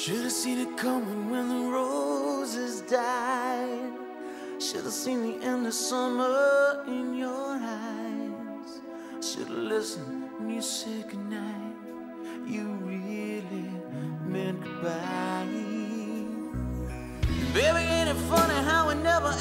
Should have seen it coming when the roses died. Should have seen the end of summer in your eyes. Should have listened when you said goodnight. You really meant goodbye. Baby, ain't it funny how we never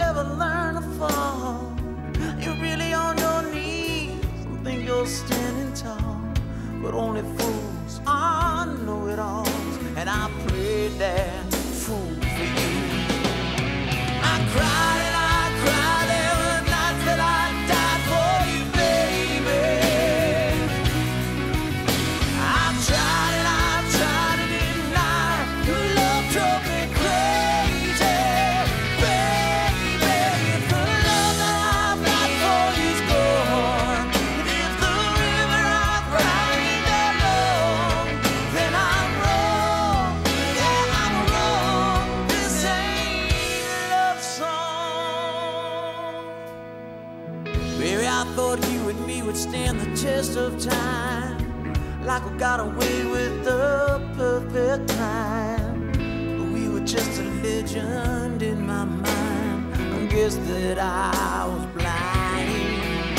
thought you and me would stand the test of time. Like we got away with the perfect time. But we were just a legend in my mind. I guess that I was blind.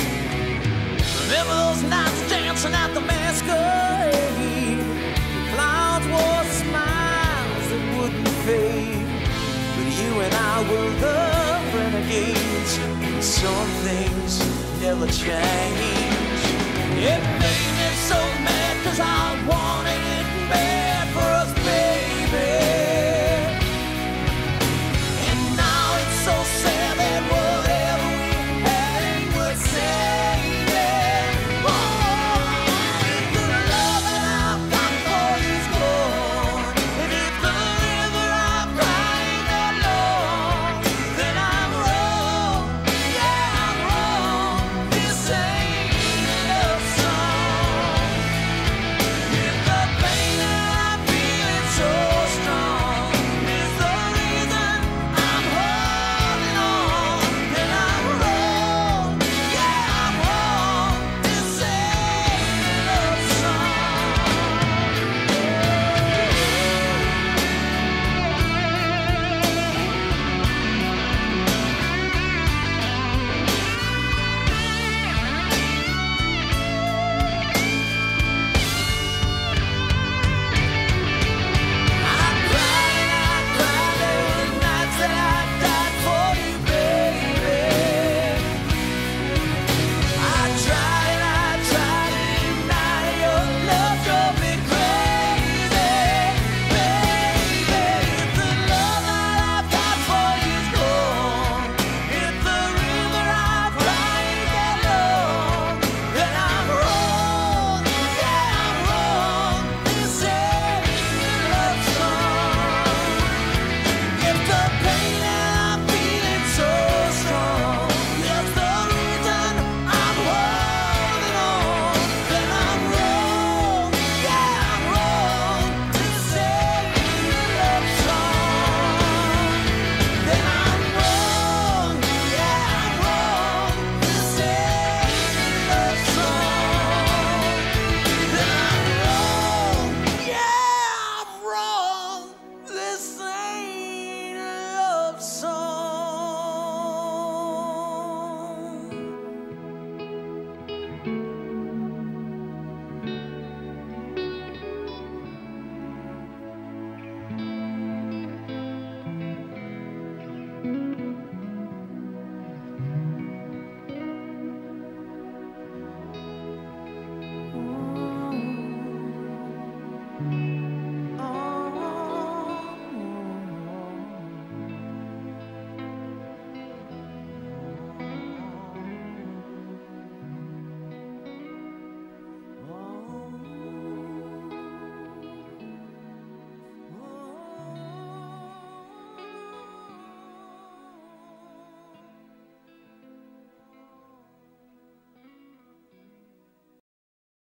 Remember those nights dancing at the masquerade? Clouds wore smiles that wouldn't fade. But you and I were the change, and some things never change. It made me so mad cause I wanted it bad.